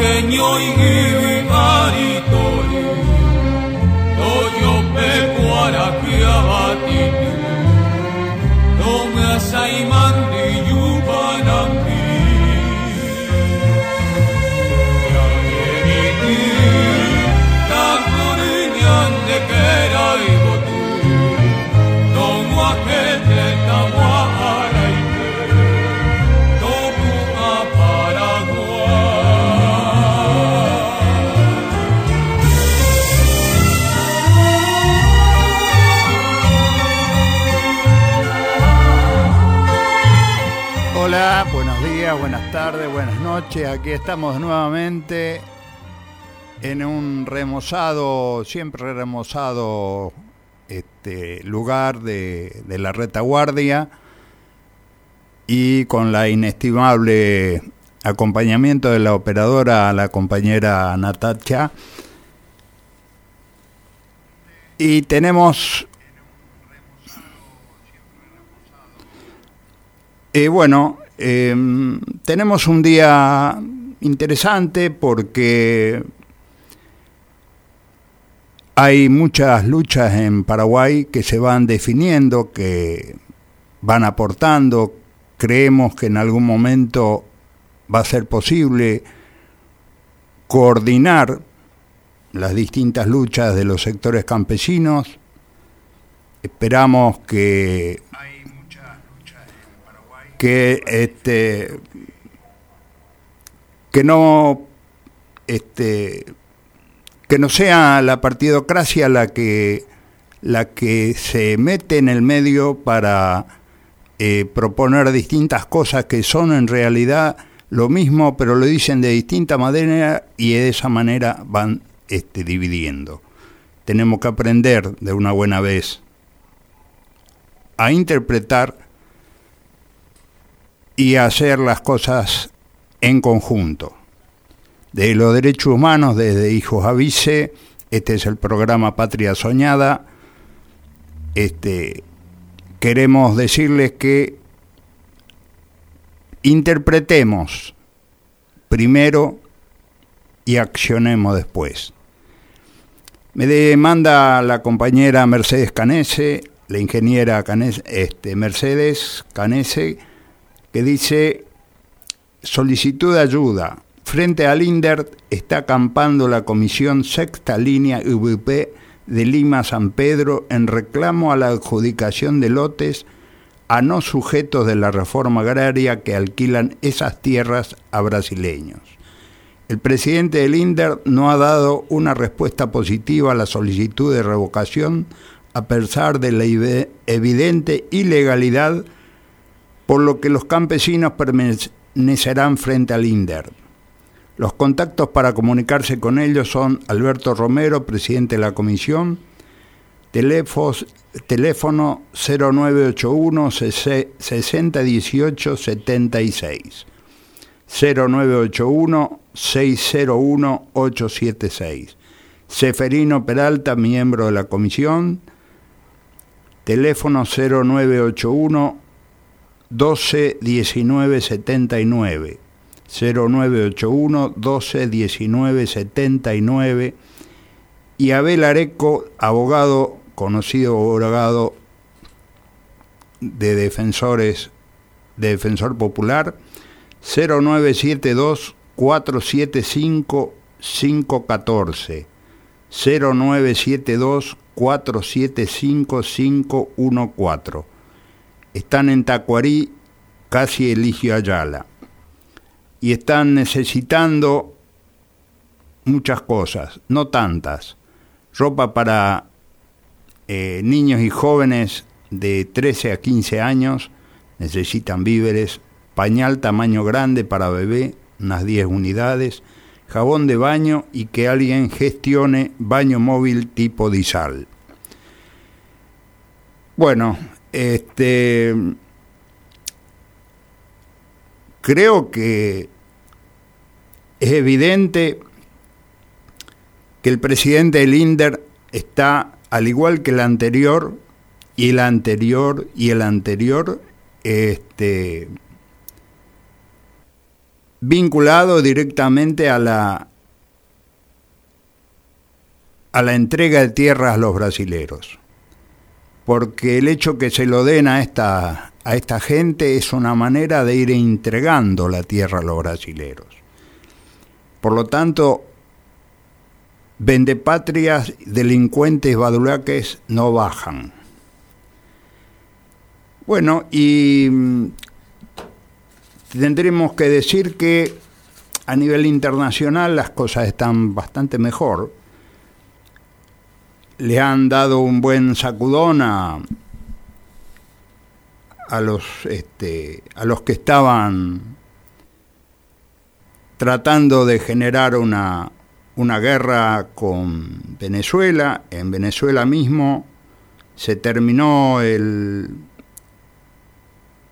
Genio y tardes, buenas noches. Aquí estamos nuevamente en un remozado, siempre remozado este, lugar de, la retaguardia y con la inestimable acompañamiento de la operadora, la compañera Natacha. Y tenemos Eh, bueno, eh, tenemos un día interesante porque hay muchas luchas en Paraguay que se van definiendo, que van aportando. Creemos que en algún momento va a ser posible coordinar las distintas luchas de los sectores campesinos. Esperamos que que este que no este que no sea la partidocracia la que la que se mete en el medio para eh, proponer distintas cosas que son en realidad lo mismo pero lo dicen de distinta manera y de esa manera van este, dividiendo. Tenemos que aprender de una buena vez a interpretar y hacer las cosas en conjunto. De los derechos humanos desde Hijos Avise, este es el programa Patria Soñada. Este, queremos decirles que interpretemos primero y accionemos después. Me demanda la compañera Mercedes Canese, la ingeniera Canese, este, Mercedes Canese, que dice solicitud de ayuda. Frente al INDER está acampando la Comisión Sexta Línea UVP de Lima San Pedro en reclamo a la adjudicación de lotes a no sujetos de la reforma agraria que alquilan esas tierras a brasileños. El presidente del INDER no ha dado una respuesta positiva a la solicitud de revocación a pesar de la evidente ilegalidad por lo que los campesinos permanecerán frente al INDER. Los contactos para comunicarse con ellos son Alberto Romero, presidente de la comisión, teléfono 0981 6018 76, 0981 601 876. Seferino Peralta, miembro de la comisión, teléfono 0981 12 19 79 0981 12 19 79 y Abel Areco, abogado, conocido abogado de defensores de defensor popular 0972 475 514 0972 475 514 están en Tacuarí, casi Eligio Ayala, y están necesitando muchas cosas, no tantas. Ropa para eh, niños y jóvenes de 13 a 15 años, necesitan víveres, pañal tamaño grande para bebé, unas 10 unidades, jabón de baño y que alguien gestione baño móvil tipo disal. Bueno, este creo que es evidente que el presidente Linder está, al igual que el anterior, y el anterior, y el anterior, este, vinculado directamente a la, a la entrega de tierras a los brasileros. Porque el hecho que se lo den a esta, a esta gente es una manera de ir entregando la tierra a los brasileros. Por lo tanto, vendepatrias, delincuentes badulaques no bajan. Bueno, y mm, tendremos que decir que a nivel internacional las cosas están bastante mejor. Le han dado un buen sacudón a, los, este, a los que estaban tratando de generar una, una guerra con Venezuela. En Venezuela mismo se terminó el,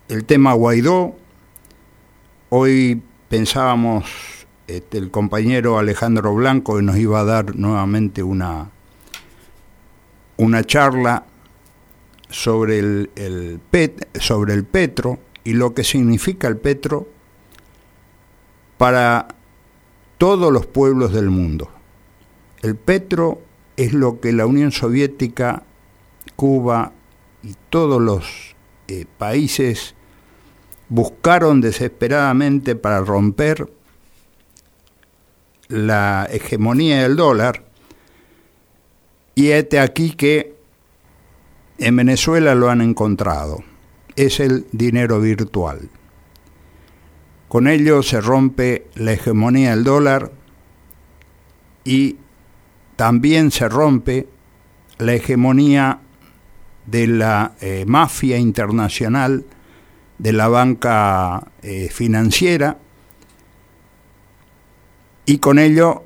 el tema Guaidó. Hoy pensábamos este, el compañero Alejandro Blanco que nos iba a dar nuevamente una, una charla sobre el, sobre el petro y lo que significa el petro para todos los pueblos del mundo. El petro es lo que la Unión Soviética, Cuba y todos los eh, países buscaron desesperadamente para romper la hegemonía del dólar. Y este aquí que en Venezuela lo han encontrado. Es el dinero virtual. Con ello se rompe la hegemonía del dólar y también se rompe la hegemonía de la eh, mafia internacional de la banca eh, financiera y con ello,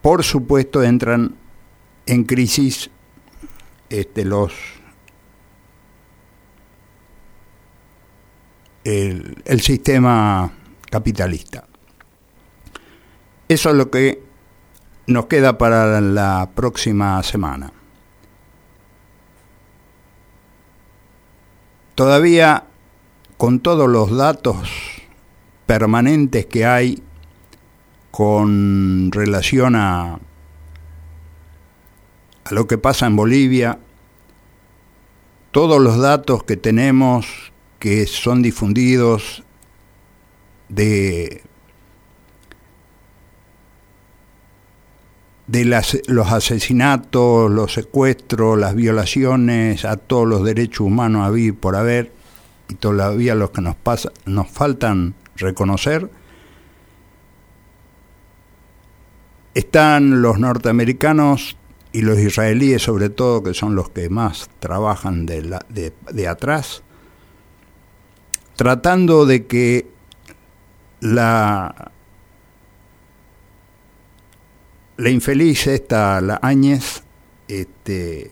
por supuesto, entran en crisis este, los el sistema capitalista. Eso es lo que nos queda para la próxima semana. Todavía con todos los datos permanentes que hay con relación a, lo que pasa en Bolivia, todos los datos que tenemos que son difundidos de, de los asesinatos, los secuestros, las violaciones a todos los derechos humanos a vivir por haber, y todavía los que nos, pasa, nos faltan reconocer, están los norteamericanos y los israelíes sobre todo, que son los que más trabajan de, la, de, de atrás, tratando de que la, la infeliz esta, la Áñez, este,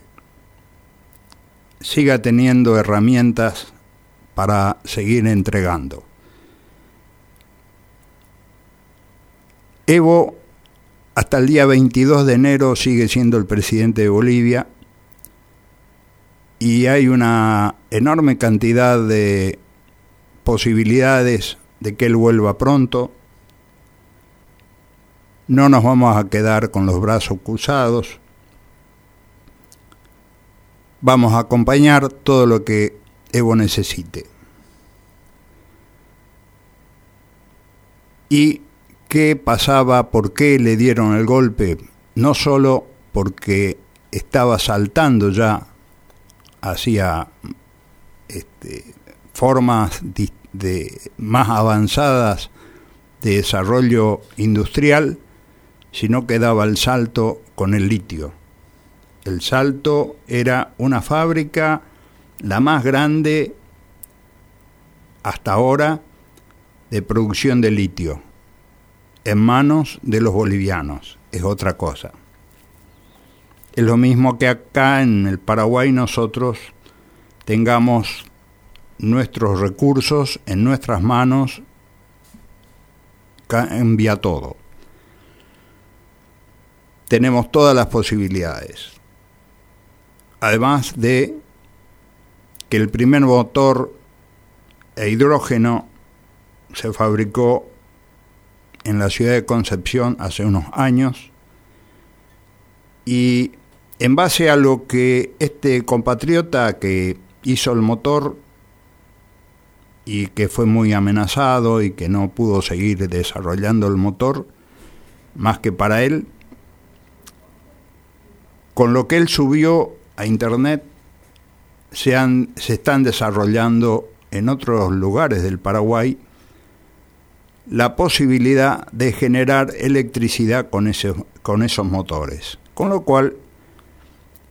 siga teniendo herramientas para seguir entregando. Evo hasta el día 22 de enero sigue siendo el presidente de Bolivia y hay una enorme cantidad de posibilidades de que Él vuelva pronto. No nos vamos a quedar con los brazos cruzados. Vamos a acompañar todo lo que Evo necesite. ¿Y qué pasaba? ¿Por qué le dieron el golpe? No solo porque estaba saltando ya hacia este, formas más avanzadas de desarrollo industrial, sino que daba el salto con el litio. El salto era una fábrica, la más grande hasta ahora, de producción de litio, en manos de los bolivianos. Es otra cosa. Es lo mismo que acá en el Paraguay nosotros tengamos nuestros recursos en nuestras manos, cambia todo. Tenemos todas las posibilidades. Además de que el primer motor e hidrógeno se fabricó en la ciudad de Concepción hace unos años. Y en base a lo que este compatriota que hizo el motor y que fue muy amenazado y que no pudo seguir desarrollando el motor más que para él, con lo que él subió a internet se, se están desarrollando en otros lugares del Paraguay la posibilidad de generar electricidad con, ese, con esos motores. Con lo cual,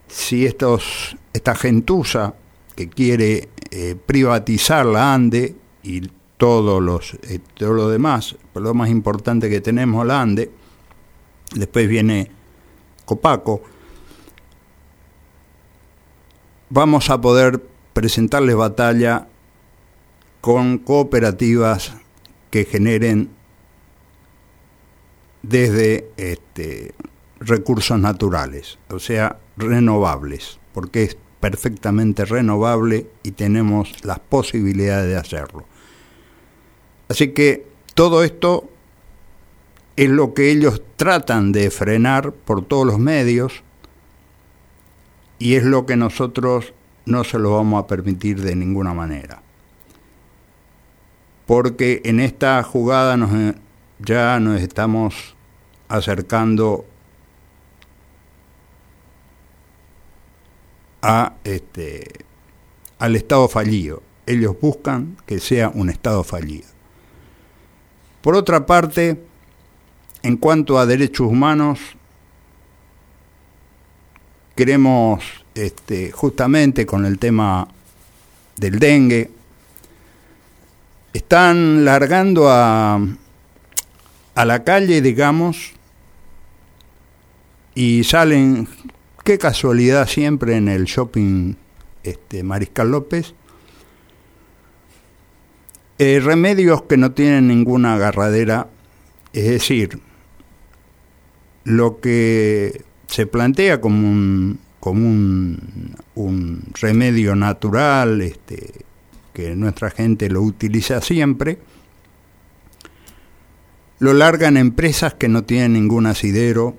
si estos, esta gentuza que quiere eh, privatizar la ANDE y todos los, eh, todo lo demás, lo más importante que tenemos la ANDE, después viene Copaco, vamos a poder presentarles batalla con cooperativas que generen desde este, recursos naturales, o sea, renovables, porque es perfectamente renovable y tenemos las posibilidades de hacerlo. Así que todo esto es lo que ellos tratan de frenar por todos los medios y es lo que nosotros no se lo vamos a permitir de ninguna manera. Porque en esta jugada nos, ya nos estamos acercando a este, al Estado fallido. Ellos buscan que sea un Estado fallido. Por otra parte, en cuanto a derechos humanos, queremos este, justamente con el tema del dengue, están largando a, a la calle, digamos, y salen, qué casualidad siempre en el shopping este, Mariscal López, eh, remedios que no tienen ninguna agarradera, es decir, lo que se plantea como un, como un, remedio natural este, que nuestra gente lo utiliza siempre, lo largan empresas que no tienen ningún asidero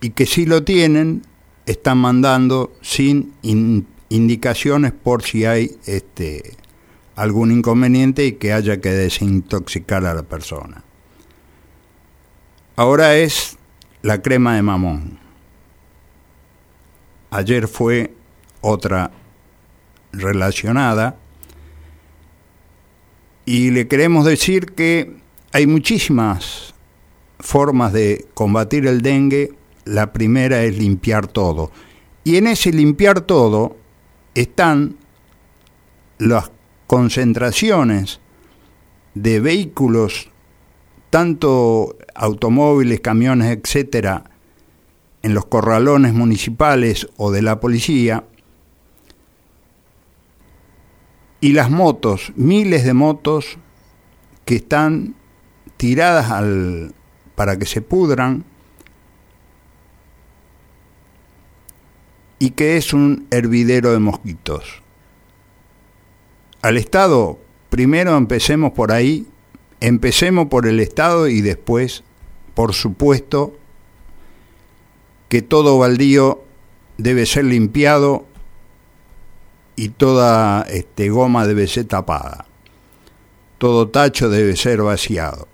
y que si lo tienen están mandando sin indicaciones por si hay este, algún inconveniente y que haya que desintoxicar a la persona. Ahora es la crema de mamón. Ayer fue otra relacionada y le queremos decir que hay muchísimas formas de combatir el dengue. La primera es limpiar todo. Y en ese limpiar todo están las concentraciones de vehículos, tanto automóviles, camiones, etcétera, en los corralones municipales o de la policía, y las motos, miles de motos que están tiradas al, para que se pudran y que es un hervidero de mosquitos. Al Estado, primero empecemos por ahí, empecemos por el Estado y después, por supuesto, que todo baldío debe ser limpiado y toda este, goma debe ser tapada. Todo tacho debe ser vaciado.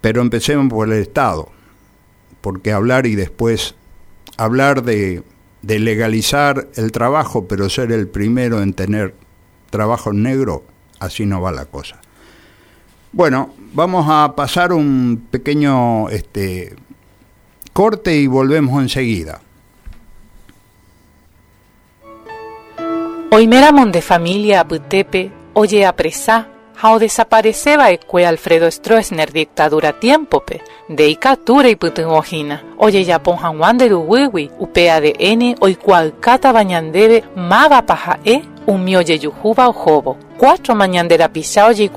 Pero empecemos por el Estado, porque hablar y después hablar de, legalizar el trabajo, pero ser el primero en tener trabajo negro, así no va la cosa. Bueno, vamos a pasar un pequeño este, Corte y volvemos enseguida. Oimera de familia oye apresá, How desapareceba ecue Alfredo Stroessner dictadura tiempo pe. De icatura y putungojina. Oye ya ponjan wanderu wiwi. UPADN o cual cata bañandebe mava paja e. Un mioye yujuba o jobo. Cuatro mañandera pisao y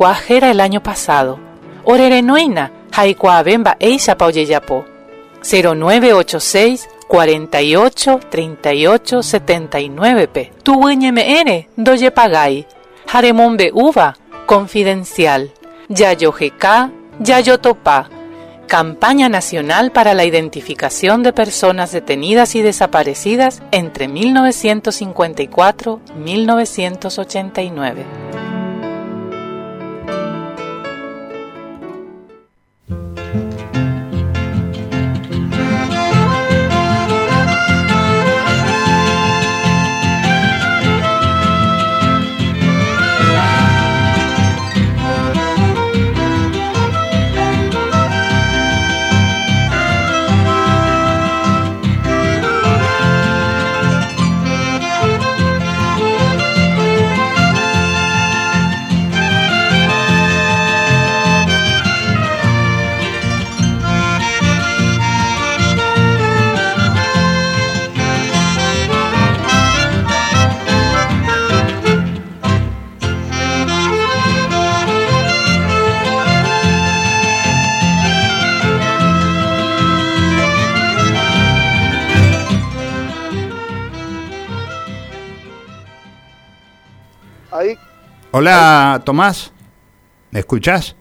el año pasado. Orere noina. Haikua bemba eisa pa oye yapo. 0986 48 38 79 p. Tu MR, doye pagai. Haremombe uva, confidencial. Yayo GK, Yayo Topa. Campaña Nacional para la Identificación de Personas Detenidas y Desaparecidas entre 1954 Hola, Tomás. ¿Me escuchás?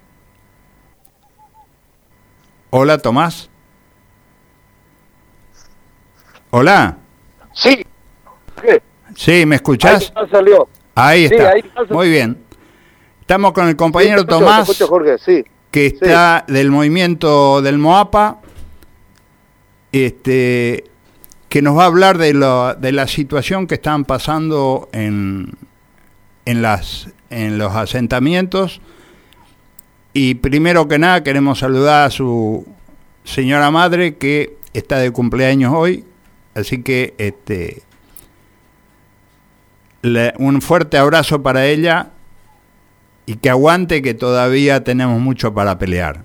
Hola, Tomás. Hola. Sí. Sí, ¿me escuchás? Ahí salió. Ahí está. Muy bien. Estamos con el compañero Tomás, que está del movimiento del MOAPA, este, que nos va a hablar de, lo, de la situación que están pasando en, en las en los asentamientos. Y primero que nada queremos saludar a su señora madre que está de cumpleaños hoy. Así que este un fuerte abrazo para ella y que aguante que todavía tenemos mucho para pelear.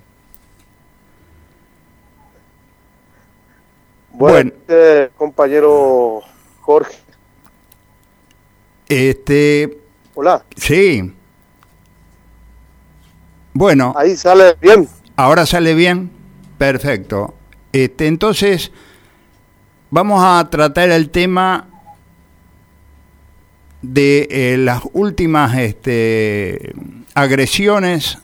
Bueno, este, compañero Jorge. Este, Hola. Sí. Bueno. Ahí sale bien. Ahora sale bien. Perfecto. Este, entonces, vamos a tratar el tema de eh, las últimas este, agresiones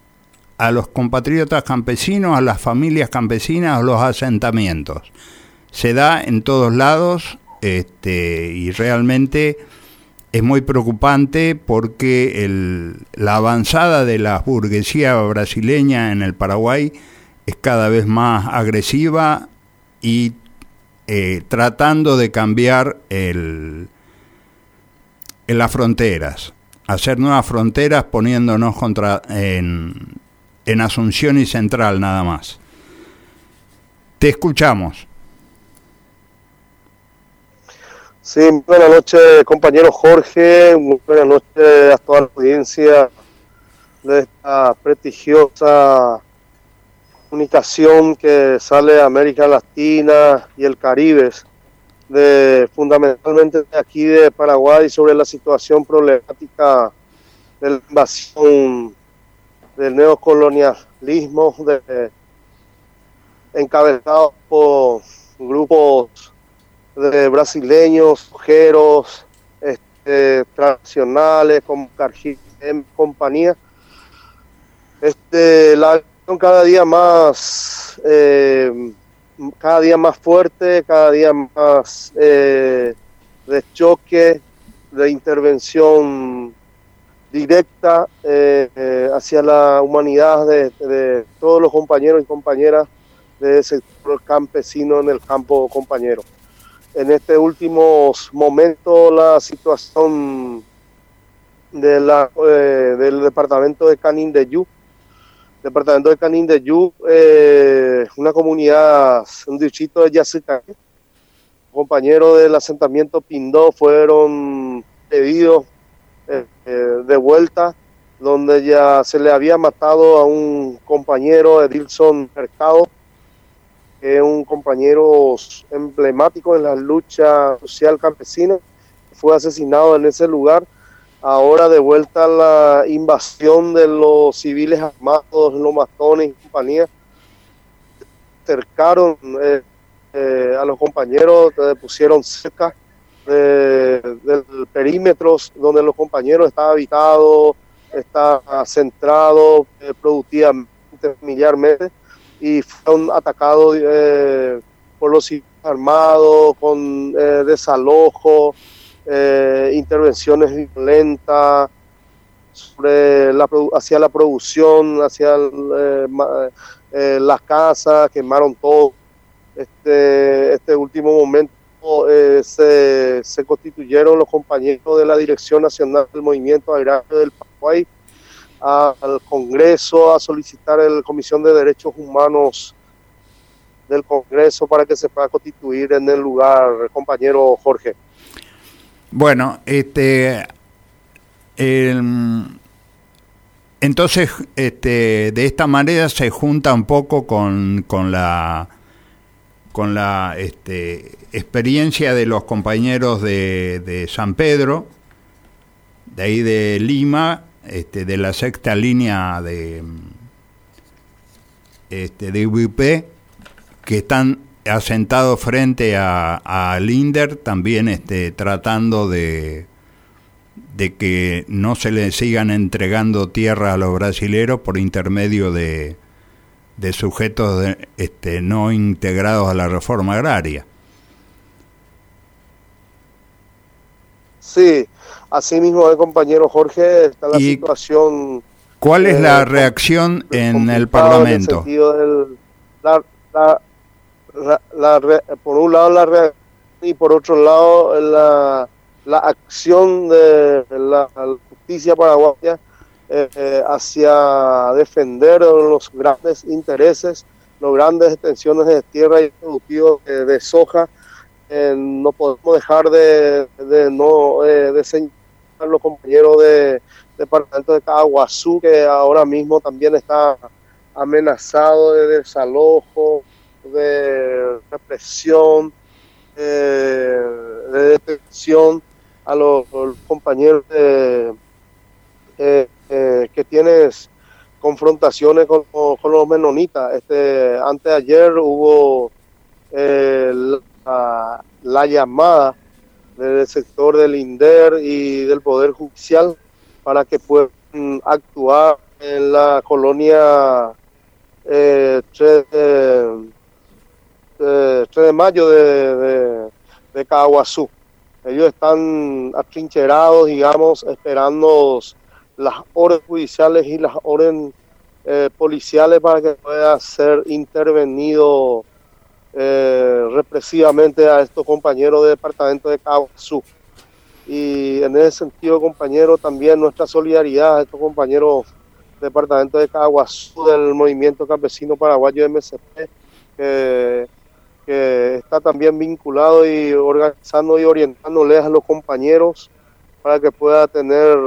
a los compatriotas campesinos, a las familias campesinas, a los asentamientos. Se da en todos lados este, y realmente es muy preocupante porque la avanzada de la burguesía brasileña en el Paraguay es cada vez más agresiva y eh, tratando de cambiar el, en las fronteras, hacer nuevas fronteras poniéndonos contra en, en Asunción y Central nada más. Te escuchamos. Sí, buenas noches, compañero Jorge, buenas noches a toda la audiencia de esta prestigiosa comunicación que sale de América Latina y el Caribe, de, fundamentalmente de aquí de Paraguay, sobre la situación problemática de la invasión del neocolonialismo, de, encabezado por grupos de brasileños, ojeros, este, tradicionales, como Cargill compañía. Este, la cada día más, eh, cada día más fuerte, cada día más eh, de choque, de intervención directa eh, hacia la humanidad de, todos los compañeros y compañeras de sector campesino en el campo compañero en este últimos momentos la situación de la, eh, del departamento de Canin. Departamento de Canin eh, una comunidad, un distrito de Yacyca, compañeros del asentamiento Pindó fueron pedidos eh, de vuelta donde ya se le había matado a un compañero, Edilson Mercado, es un compañero emblemático en la lucha social campesina, fue asesinado en ese lugar. Ahora de vuelta la invasión de los civiles armados, los matones y compañía, cercaron eh, eh, a los compañeros, pusieron cerca del perímetro donde los compañeros estaban habitados, está centrado eh, productivamente, miliarmente, y fueron atacados eh, por los armados, con eh, desalojo, eh, intervenciones violentas sobre la, hacia la producción, hacia las casas, quemaron todo. Este, este último momento se, se, constituyeron los compañeros de la Dirección Nacional del Movimiento Agrario del Paraguay al Congreso a solicitar la Comisión de Derechos Humanos del Congreso para que se pueda constituir en el lugar, compañero Jorge. Bueno, este, entonces, este, de esta manera se junta un poco con, con la con la este, experiencia de los compañeros de, de, San Pedro, de ahí de Lima, este, de la sexta línea de, este, de UVP, que están asentados frente a, a Linder, también este, tratando de, de que no se le sigan entregando tierra a los brasileros por intermedio de, de sujetos este, no integrados a la reforma agraria. Sí, así mismo el compañero Jorge está la situación. ¿Cuál es la eh, reacción en el Parlamento? por un lado la reacción y por otro lado la, la acción de la justicia paraguaya eh, hacia defender los grandes intereses, los grandes extensiones de tierra y productivos de soja. Eh, no podemos dejar de, no eh, de señalar los compañeros de departamento de Caguazú que ahora mismo también está amenazado de desalojo, de represión, de detención a los, compañeros de, eh, que tienes confrontaciones con, los menonitas. Este, antes de ayer hubo eh, la, llamada del sector del INDER y del Poder Judicial para que puedan actuar en la colonia eh, 3, de mayo de, de, de Caguazú. Ellos están atrincherados, digamos, esperando las órdenes judiciales y las órdenes eh, policiales para que pueda ser intervenido eh, represivamente a estos compañeros del departamento de Caguazú. Y en ese sentido, compañero, también nuestra solidaridad a estos compañeros del departamento de Caguazú del movimiento campesino paraguayo MSP, que, que está también vinculado y organizando y orientándoles a los compañeros para que pueda tener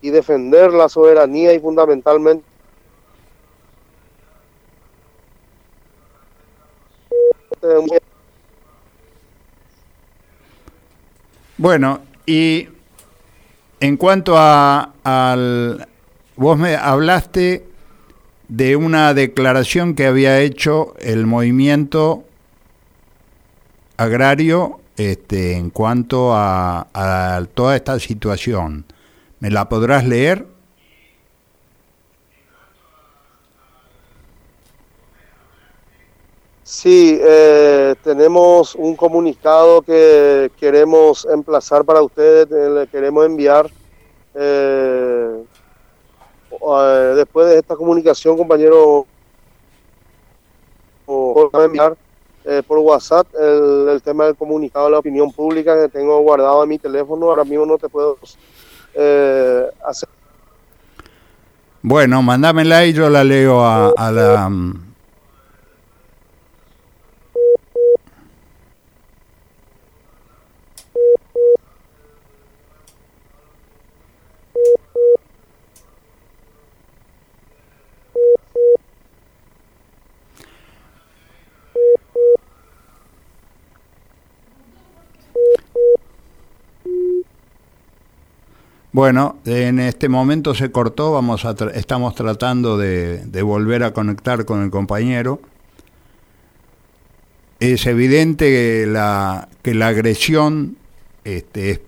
y defender la soberanía y fundamentalmente Bueno, y en cuanto a al vos me hablaste de una declaración que había hecho el movimiento agrario este, en cuanto a, a toda esta situación. ¿Me la podrás leer? Sí, eh, tenemos un comunicado que queremos emplazar para ustedes, eh, le queremos enviar. Eh, después de esta comunicación, compañero, enviar por WhatsApp el, el, tema del comunicado de la opinión pública que tengo guardado en mi teléfono. Ahora mismo no te puedo eh, bueno, mándamela y yo la leo a, a la... Bueno, en este momento se cortó, vamos a estamos tratando de, volver a conectar con el compañero. Es evidente que la, que la agresión este,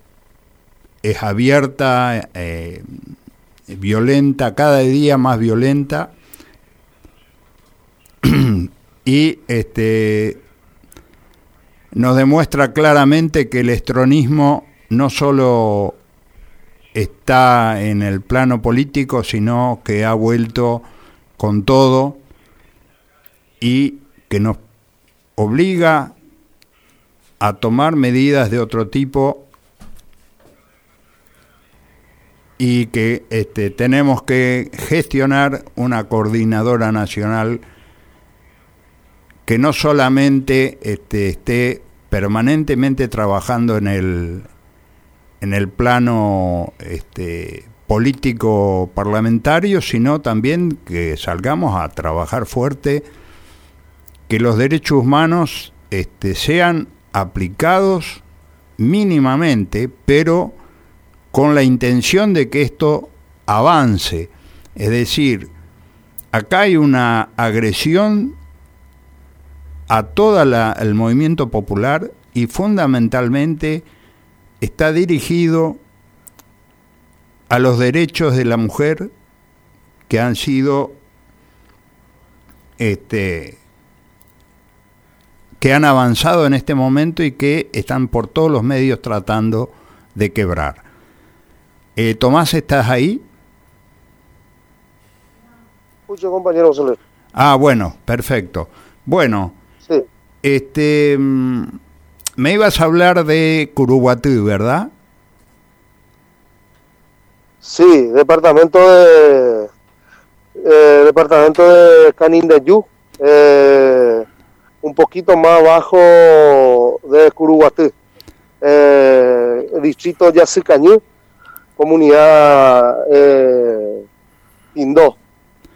es, abierta, eh, violenta, cada día más violenta. y este, nos demuestra claramente que el estronismo no solo está en el plano político, sino que ha vuelto con todo y que nos obliga a tomar medidas de otro tipo y que este, tenemos que gestionar una coordinadora nacional que no solamente este, esté permanentemente trabajando en el, en el plano este, político parlamentario, sino también que salgamos a trabajar fuerte, que los derechos humanos este, sean aplicados mínimamente, pero con la intención de que esto avance. Es decir, acá hay una agresión a todo el movimiento popular y fundamentalmente está dirigido a los derechos de la mujer que han sido este, que han avanzado en este momento y que están por todos los medios tratando de quebrar. Eh, Tomás, ¿estás ahí? Escucho, compañero Soler. Ah, bueno, perfecto. Bueno, sí. este, mm, me ibas a hablar de Curuguatú, ¿verdad? Sí, departamento de eh, departamento de Canindeyú, eh, un poquito más abajo de Curuguatú, eh, distrito Yacicañú, comunidad eh, Indó.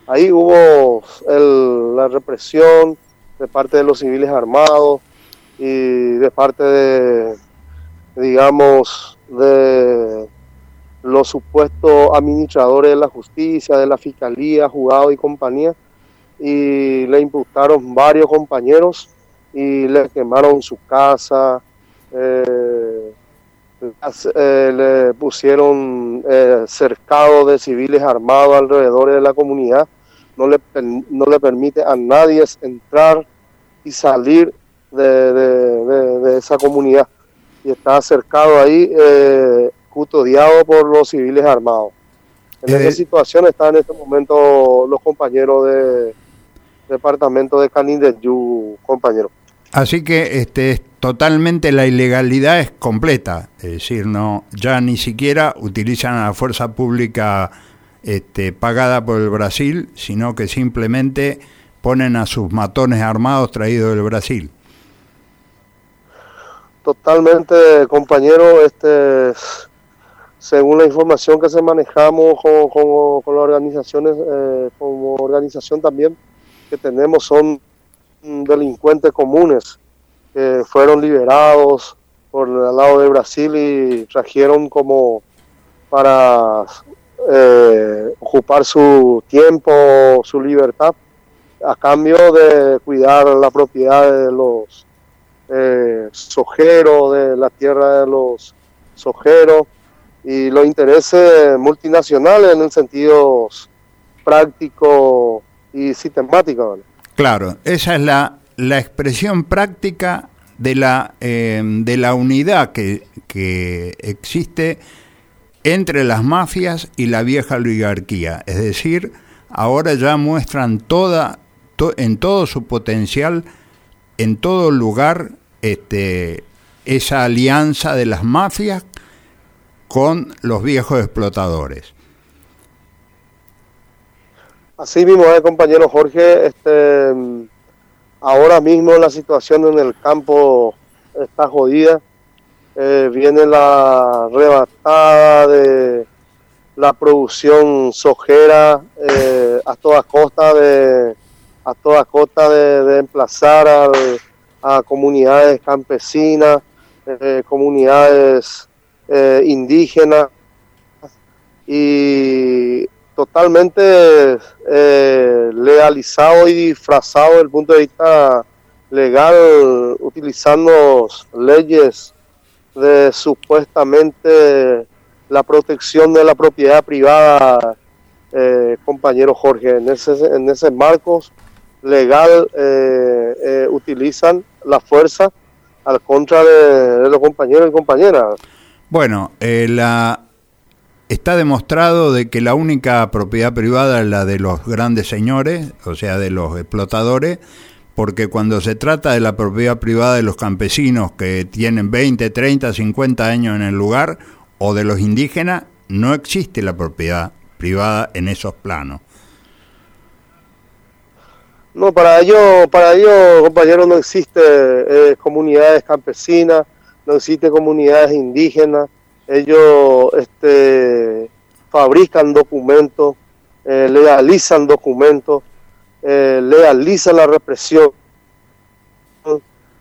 Ahí hubo la represión de parte de los civiles armados, y de parte de, digamos, de los supuestos administradores de la justicia, de la fiscalía, juzgado y compañía, y le imputaron varios compañeros y le quemaron su casa, eh, eh, le pusieron eh, cercado de civiles armados alrededor de la comunidad, no le, no le permite a nadie entrar y salir de, esa comunidad y está cercado ahí, eh, custodiado por los civiles armados. En esa eh, situación están en este momento los compañeros de departamento de Yu compañero. Así que este totalmente la ilegalidad es completa, es decir, no ya ni siquiera utilizan a la fuerza pública este, pagada por el Brasil, sino que simplemente ponen a sus matones armados traídos del Brasil. Totalmente, compañero. Este, según la información que se manejamos con, las organizaciones, eh, como organización también que tenemos, son delincuentes comunes que fueron liberados por el lado de Brasil y trajeron como para eh, ocupar su tiempo, su libertad, a cambio de cuidar la propiedad de los eh, sojero, de la tierra de los sojeros y los intereses multinacionales en el sentido práctico y sistemático. Claro, esa es la, la expresión práctica de la, eh, de la unidad que, que existe entre las mafias y la vieja oligarquía. Es decir, ahora ya muestran toda, en todo su potencial, en todo lugar, este, esa alianza de las mafias con los viejos explotadores. Así mismo es, compañero Jorge. Este, ahora mismo la situación en el campo está jodida. Eh, viene la arrebatada de la producción sojera eh, a toda costa de a toda costa de emplazar al a comunidades campesinas, eh, comunidades eh, indígenas y totalmente eh, legalizado y disfrazado desde el punto de vista legal, utilizando leyes de supuestamente la protección de la propiedad privada, compañero Jorge. En ese, en ese marco legal eh, eh, utilizan la fuerza al contra de, los compañeros y compañeras. Bueno, la, está demostrado de que la única propiedad privada es la de los grandes señores, o sea, de los explotadores, porque cuando se trata de la propiedad privada de los campesinos que tienen 20, 30, 50 años en el lugar, o de los indígenas, no existe la propiedad privada en esos planos. No, para ellos, para ellos, compañeros, no existe eh, comunidades campesinas, no existe comunidades indígenas. Ellos este, fabrican documentos, eh, legalizan documentos eh, legaliza la represión,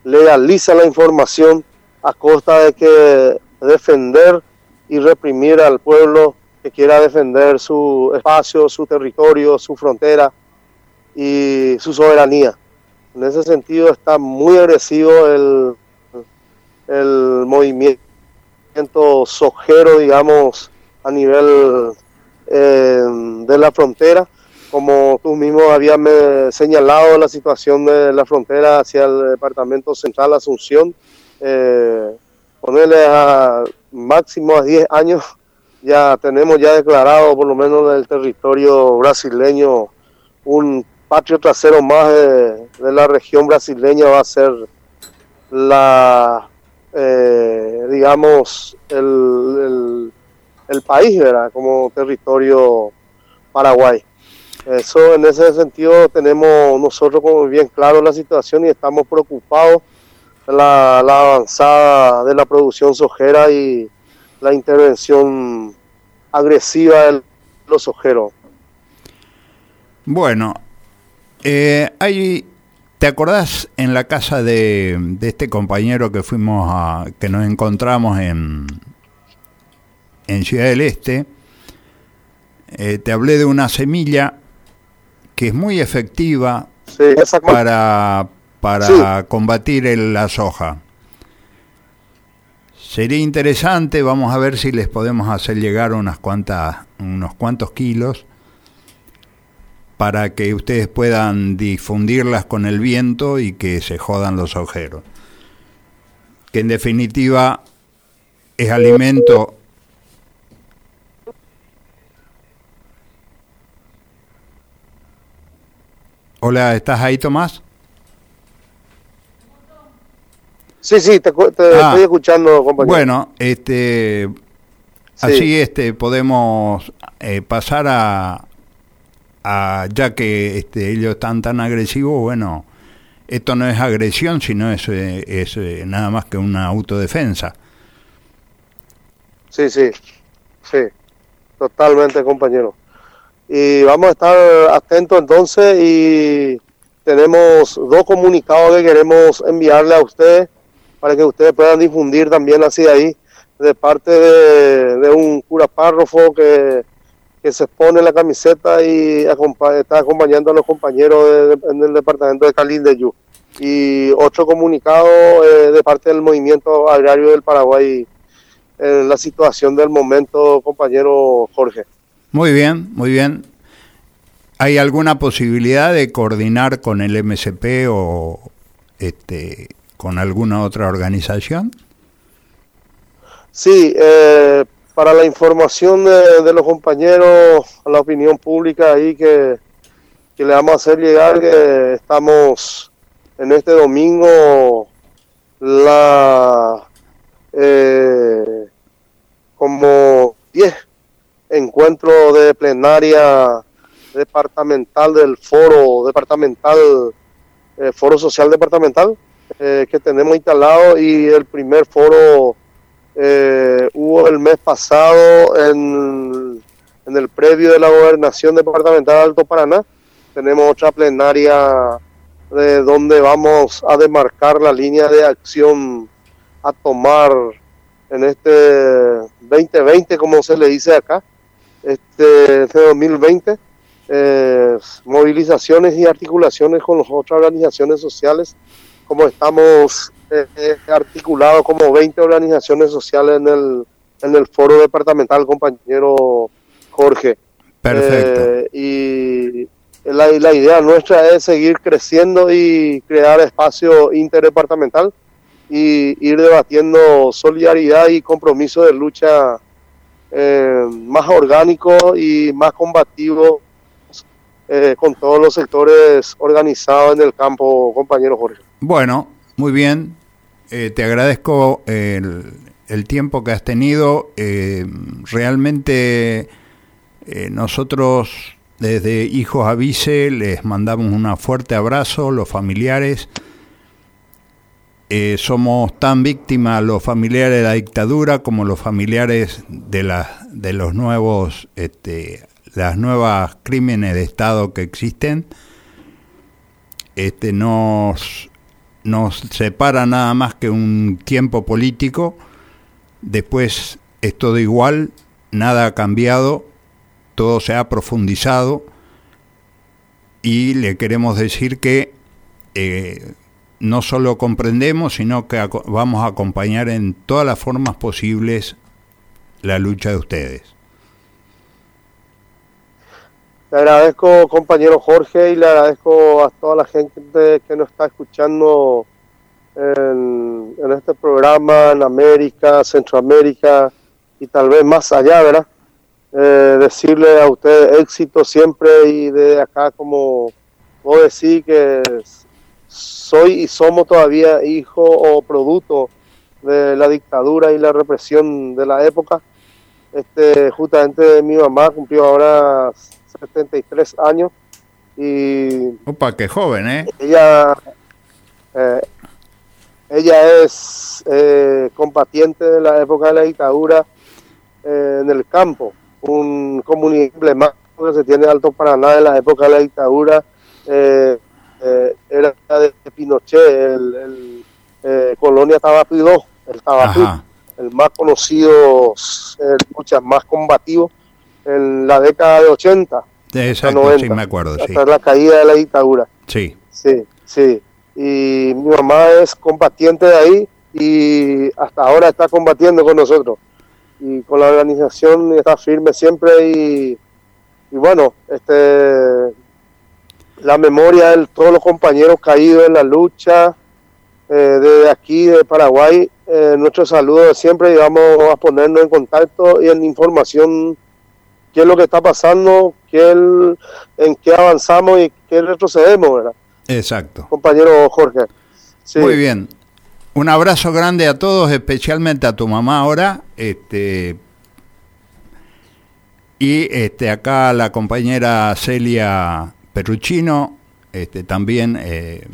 legaliza la información a costa de que defender y reprimir al pueblo que quiera defender su espacio, su territorio, su frontera y su soberanía. En ese sentido está muy agresivo el, el movimiento sojero, digamos, a nivel eh, de la frontera como tú mismo habías señalado la situación de la frontera hacia el departamento central Asunción, eh, ponerle a máximo a 10 años, ya tenemos ya declarado por lo menos del territorio brasileño un patrio trasero más de, la región brasileña va a ser la, eh, digamos, el, el país, ¿verdad? Como territorio Paraguay. Eso en ese sentido tenemos nosotros como bien claro la situación y estamos preocupados de la, avanzada de la producción sojera y la intervención agresiva de los sojeros. Bueno, eh, ¿te acordás en la casa de, de, este compañero que fuimos a, que nos encontramos en, en Ciudad del Este? Eh, te hablé de una semilla que es muy efectiva para, para combatir la soja. Sería interesante, vamos a ver si les podemos hacer llegar unas cuantas, unos cuantos kilos para que ustedes puedan difundirlas con el viento y que se jodan los agujeros. Que en definitiva es alimento Hola, ¿estás ahí, Tomás? Sí, sí, te, ah, estoy escuchando, compañero. Bueno, este, así este, podemos eh, pasar a, a, ya que este, ellos están tan agresivos, bueno, esto no es agresión, sino es, nada más que una autodefensa. Sí, sí, sí, totalmente, compañero y vamos a estar atentos entonces y tenemos dos comunicados que queremos enviarle a ustedes para que ustedes puedan difundir también así ahí de parte de, un cura párrafo que, que, se pone la camiseta y está acompañando a los compañeros en el departamento de Calín de Yu. Y otro comunicado eh, de parte del movimiento agrario del Paraguay en la situación del momento, compañero Jorge. Muy bien, muy bien. ¿Hay alguna posibilidad de coordinar con el MSP o este, con alguna otra organización? Sí, eh, para la información de, los compañeros, a la opinión pública ahí que, le vamos a hacer llegar que estamos en este domingo la eh, como 10 encuentro de plenaria departamental del foro departamental, eh, foro social departamental eh, que tenemos instalado y el primer foro eh, hubo el mes pasado en, en el previo de la gobernación departamental de Alto Paraná. Tenemos otra plenaria de donde vamos a demarcar la línea de acción a tomar en este 2020, como se le dice acá, este, este 2020, eh, movilizaciones y articulaciones con las otras organizaciones sociales, como estamos eh, eh, articulados como 20 organizaciones sociales en el, en el foro departamental, compañero Jorge. Perfecto. y la, la idea nuestra es seguir creciendo y crear espacio interdepartamental y ir debatiendo solidaridad y compromiso de lucha eh, más orgánico y más combativo eh, con todos los sectores organizados en el campo, compañero Jorge. Bueno, muy bien. Eh, te agradezco el, el, tiempo que has tenido. realmente nosotros desde Hijos Avise les mandamos un fuerte abrazo, los familiares. Eh, somos tan víctimas los familiares de la dictadura como los familiares de, la, de los nuevos, este, las nuevas crímenes de Estado que existen. Este, nos, nos separa nada más que un tiempo político. Después es todo igual, nada ha cambiado, todo se ha profundizado y le queremos decir que eh, no solo comprendemos, sino que vamos a acompañar en todas las formas posibles la lucha de ustedes. Le agradezco, compañero Jorge, y le agradezco a toda la gente que nos está escuchando en, este programa en América, Centroamérica y tal vez más allá, ¿verdad? Eh, decirle a usted éxito siempre y de acá, como vos decís, que soy y somos todavía hijo o producto de la dictadura y la represión de la época. Este, justamente mi mamá cumplió ahora 73 años y... Opa, qué joven, ¿eh? Ella, eh, ella es eh, combatiente de la época de la dictadura eh, en el campo, un comunidad emblemático que se tiene Alto Paraná de la época de la dictadura. Eh, era de Pinochet, el, eh, Colonia Tabapi II, el Tabapi, el más conocido, el más combativo en la década de 80. Exacto, sí, me acuerdo. Hasta la caída de la dictadura. Sí. Sí, sí. Y mi mamá es combatiente de ahí y hasta ahora está combatiendo con nosotros. Y con la organización está firme siempre y, y bueno, este la memoria de todos los compañeros caídos en la lucha eh, desde aquí, de Paraguay. Eh, nuestro saludo siempre y vamos a ponernos en contacto y en información qué es lo que está pasando, qué en qué avanzamos y qué retrocedemos, ¿verdad? Exacto. Compañero Jorge. Muy bien. Un abrazo grande a todos, especialmente a tu mamá ahora. Este, y este, acá la compañera Celia Perruchino, este, también eh,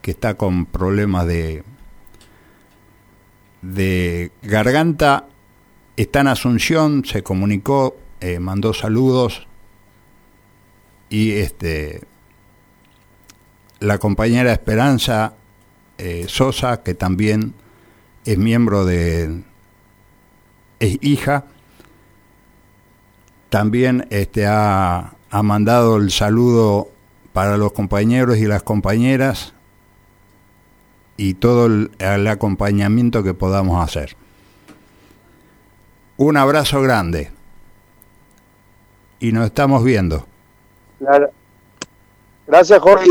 que está con problemas de, de garganta, está en Asunción, se comunicó, eh, mandó saludos y este la compañera Esperanza eh, Sosa, que también es miembro de es hija, también este, ha ha mandado el saludo para los compañeros y las compañeras y todo el, acompañamiento que podamos hacer. Un abrazo grande y nos estamos viendo. Gracias Jorge.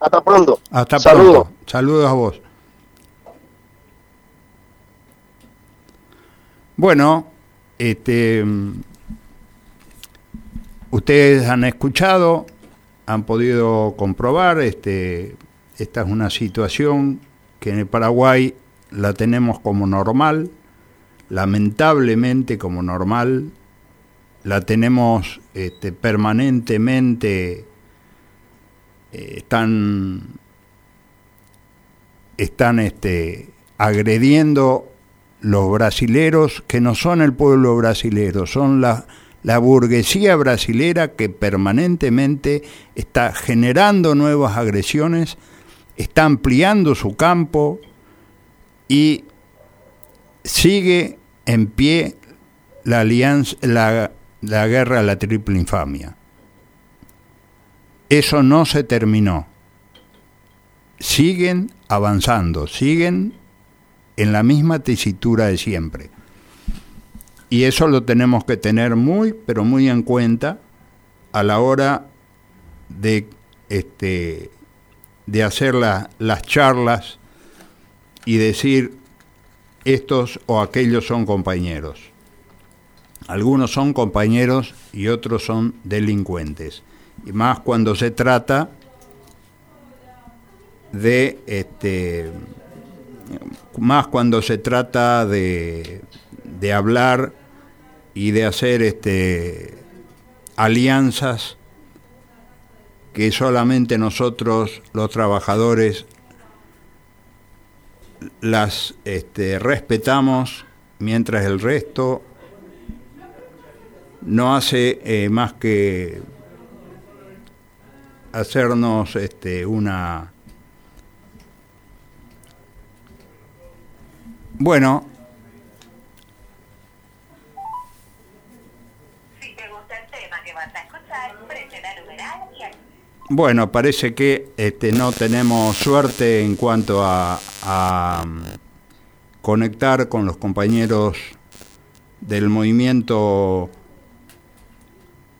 Hasta pronto. Hasta pronto. Saludos a vos. Bueno, este Ustedes han escuchado, han podido comprobar, este, esta es una situación que en el Paraguay la tenemos como normal, lamentablemente como normal, la tenemos este, permanentemente, eh, están, están este, agrediendo los brasileros que no son el pueblo brasilero, son las la burguesía brasilera que permanentemente está generando nuevas agresiones, está ampliando su campo y sigue en pie la alianza, la la guerra a la triple infamia. Eso no se terminó. Siguen avanzando, siguen en la misma tesitura de siempre. Y eso lo tenemos que tener muy, pero muy en cuenta a la hora de, este, de hacer las charlas y decir estos o aquellos son compañeros. Algunos son compañeros y otros son delincuentes. Y más cuando se trata de este más cuando se trata de, de hablar y de hacer este alianzas que solamente nosotros los trabajadores las este, respetamos mientras el resto no hace eh, más que hacernos este, una... Bueno. Si te gusta el tema que vas a escuchar, presiona numeral y... Bueno, parece que este, no tenemos suerte en cuanto a, a mm, conectar con los compañeros del movimiento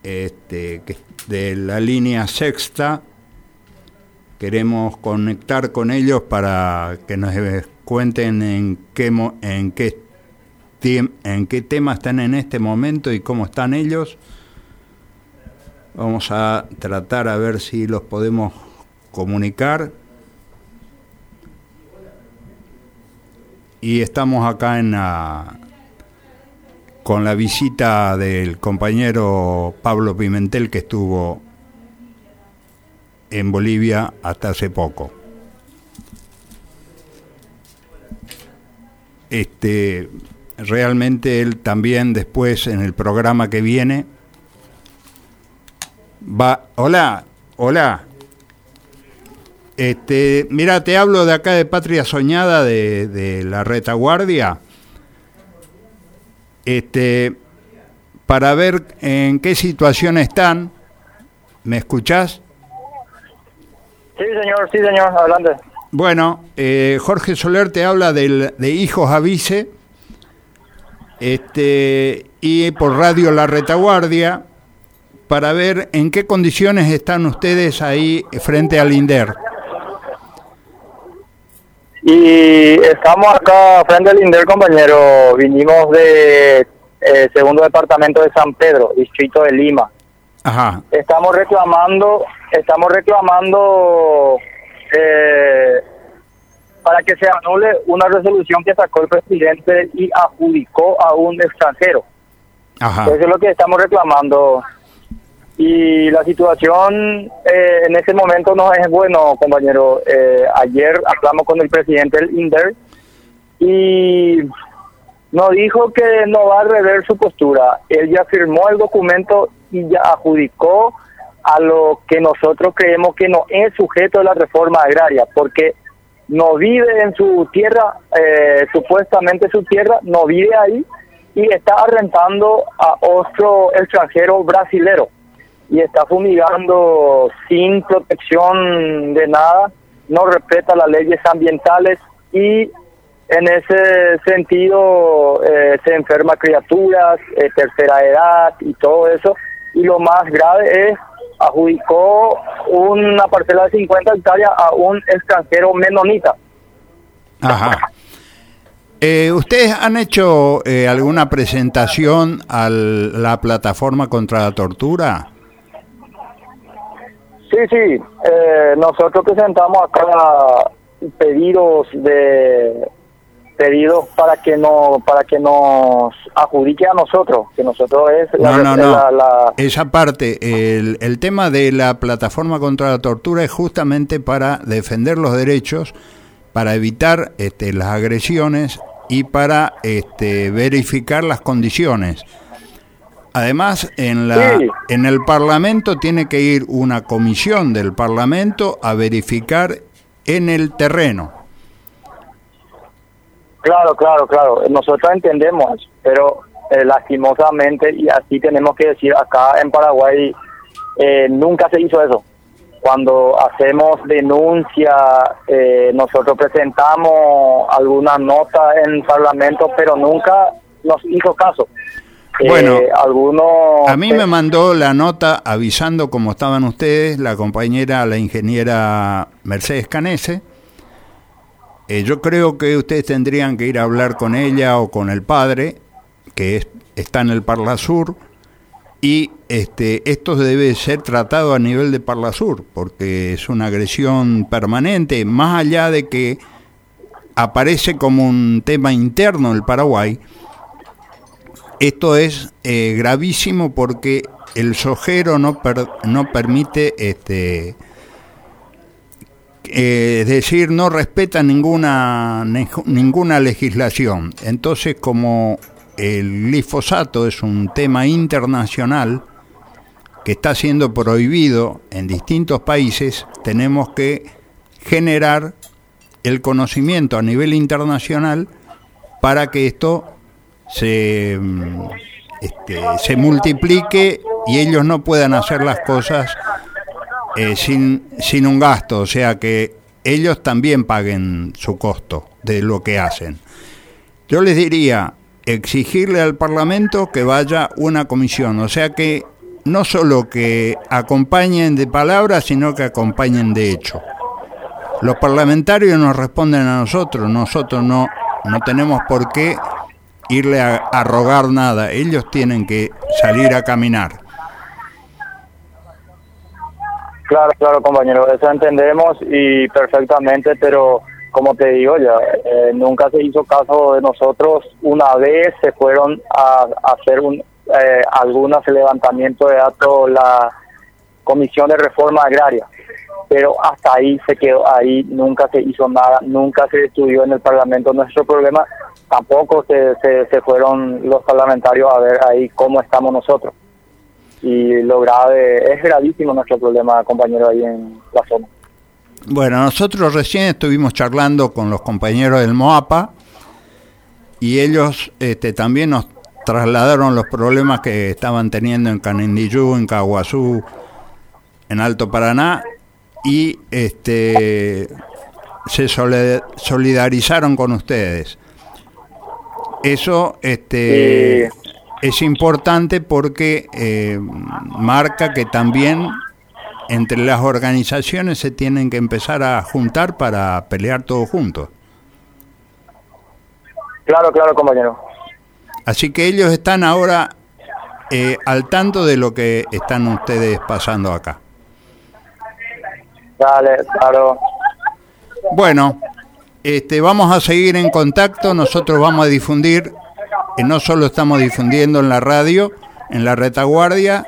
este, de la línea sexta. Queremos conectar con ellos para que nos cuenten en qué, en qué, en qué tema están en este momento y cómo están ellos. Vamos a tratar a ver si los podemos comunicar. Y estamos acá en la, con la visita del compañero Pablo Pimentel que estuvo en Bolivia hasta hace poco. Este, realmente él también después en el programa que viene va, hola, hola. Este, mira, te hablo de acá de Patria Soñada de, de la retaguardia este, para ver en qué situación están. ¿Me escuchás? Sí, señor, sí, señor, adelante. Bueno, eh, Jorge Soler te habla del, de Hijos Avise, este, y por Radio La Retaguardia, para ver en qué condiciones están ustedes ahí frente al INDER. Y estamos acá frente al INDER, compañero. Vinimos de eh, segundo departamento de San Pedro, distrito de Lima. Ajá. Estamos reclamando, estamos reclamando eh, para que se anule una resolución que sacó el presidente y adjudicó a un extranjero. Ajá. Eso es lo que estamos reclamando y la situación eh, en ese momento no es bueno, compañero. Eh, ayer hablamos con el presidente del INDER y nos dijo que no va a rever su postura. Él ya firmó el documento y ya adjudicó a lo que nosotros creemos que no es sujeto de la reforma agraria, porque no vive en su tierra, eh, supuestamente su tierra, no vive ahí y está rentando a otro extranjero brasilero y está fumigando sin protección de nada, no respeta las leyes ambientales y en ese sentido eh, se enferma criaturas, eh, tercera edad y todo eso. Y lo más grave es, adjudicó una parcela de 50 hectáreas a un extranjero menonita. Ajá. Eh, ¿Ustedes han hecho alguna presentación a la plataforma contra la tortura? Sí, sí, eh, nosotros presentamos acá pedidos de pedidos para que no para que nos adjudique a nosotros que nosotros es la, no, no, no. esa parte el, el tema de la plataforma contra la tortura es justamente para defender los derechos para evitar este, las agresiones y para este, verificar las condiciones Además, en, la, en el Parlamento tiene que ir una comisión del Parlamento a verificar en el terreno. Claro, claro, claro. Nosotros entendemos, pero eh, lastimosamente, y así tenemos que decir, acá en Paraguay eh, nunca se hizo eso. Cuando hacemos denuncia, eh, nosotros presentamos alguna nota en Parlamento, pero nunca nos hizo caso. Bueno, Eh, algunos A mí me mandó la nota avisando cómo estaban ustedes, la compañera, la ingeniera Mercedes Canese. Eh, yo creo que ustedes tendrían que ir a hablar con ella o con el padre, que es- está en el Parla Sur, y este, esto debe ser tratado a nivel de Parla Sur, porque es una agresión permanente, más allá de que aparece como un tema interno el Paraguay, esto es eh, gravísimo porque el sojero no, no permite, este, eh, es decir, no respeta ninguna, ninguna legislación. Entonces, como el glifosato es un tema internacional que está siendo prohibido en distintos países, tenemos que generar el conocimiento a nivel internacional para que esto se, este, se multiplique y ellos no puedan hacer las cosas eh, sin, sin un gasto, o sea que ellos también paguen su costo de lo que hacen. Yo les diría exigirle al Parlamento que vaya una comisión, o sea que no solo que acompañen de palabras, sino que acompañen de hecho. Los parlamentarios nos responden a nosotros, nosotros no, no tenemos por qué irle a, a rogar nada, ellos tienen que salir a caminar. Claro, claro, compañero, eso entendemos y perfectamente, pero como te digo ya, eh, nunca se hizo caso de nosotros. Una vez se fueron a, hacer un, eh, algunos levantamientos de datos la Comisión de Reforma Agraria, pero hasta ahí se quedó, ahí nunca se hizo nada, nunca se estudió en el Parlamento nuestro problema, tampoco se, se, se fueron los parlamentarios a ver ahí cómo estamos nosotros y lo grave, es gravísimo nuestro problema, compañero, ahí en la zona. Bueno, nosotros recién estuvimos charlando con los compañeros del MOAPA y ellos este, también nos trasladaron los problemas que estaban teniendo en Canindiyú, en Caguazú, en Alto Paraná y este, se solidarizaron con ustedes. Eso este, es importante porque eh, marca que también entre las organizaciones se tienen que empezar a juntar para pelear todos juntos. Claro, claro, compañero. Así que ellos están ahora eh, al tanto de lo que están ustedes pasando acá. Dale, claro. Bueno, este, vamos a seguir en contacto, nosotros vamos a difundir, eh, no solo estamos difundiendo en la radio, en la retaguardia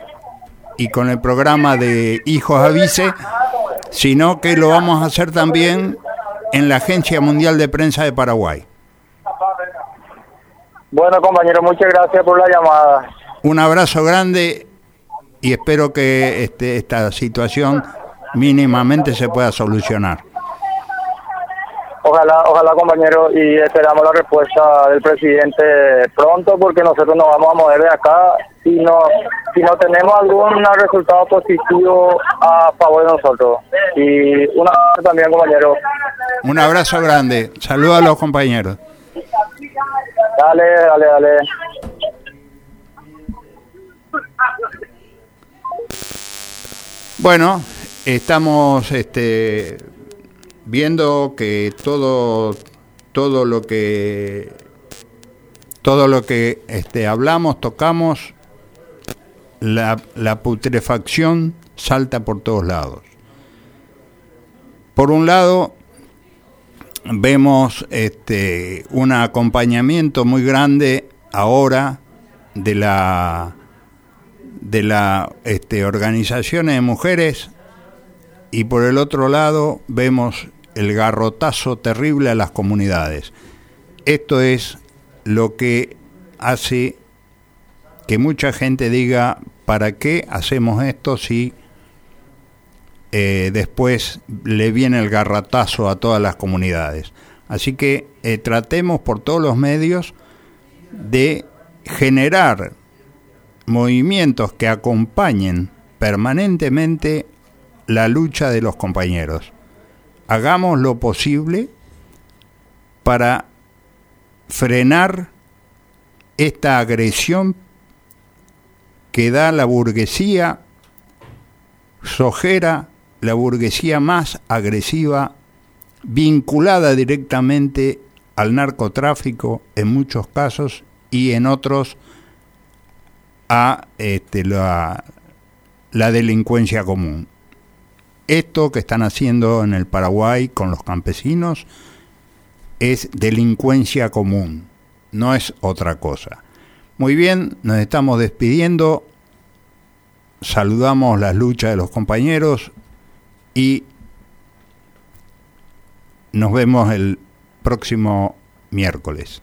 y con el programa de Hijos Avise, sino que lo vamos a hacer también en la Agencia Mundial de Prensa de Paraguay. Bueno, compañero, muchas gracias por la llamada. Un abrazo grande y espero que este, esta situación mínimamente se pueda solucionar. Ojalá, ojalá, compañero, y esperamos la respuesta del presidente pronto, porque nosotros nos vamos a mover de acá si no, si no tenemos algún resultado positivo a favor de nosotros. Y una vez también, compañero, Un abrazo grande. Saludos a los compañeros. dale, dale, dale. Bueno, estamos este, viendo que todo, todo lo que todo lo que este, hablamos, tocamos, la, putrefacción salta por todos lados. Por un lado, vemos este, un acompañamiento muy grande ahora de la de la este, organizaciones de mujeres y por el otro lado vemos el garrotazo terrible a las comunidades. Esto es lo que hace que mucha gente diga, ¿para qué hacemos esto si eh, después le viene el garrotazo a todas las comunidades? Así que eh, tratemos por todos los medios de generar movimientos que acompañen permanentemente la lucha de los compañeros. Hagamos lo posible para frenar esta agresión que da la burguesía sojera, la burguesía más agresiva, vinculada directamente al narcotráfico en muchos casos y en otros a este, la, la delincuencia común. Esto que están haciendo en el Paraguay con los campesinos es delincuencia común, no es otra cosa. Muy bien, nos estamos despidiendo, saludamos las luchas de los compañeros y nos vemos el próximo miércoles.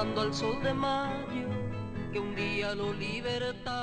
Al sol de mayo, que un día lo libertara,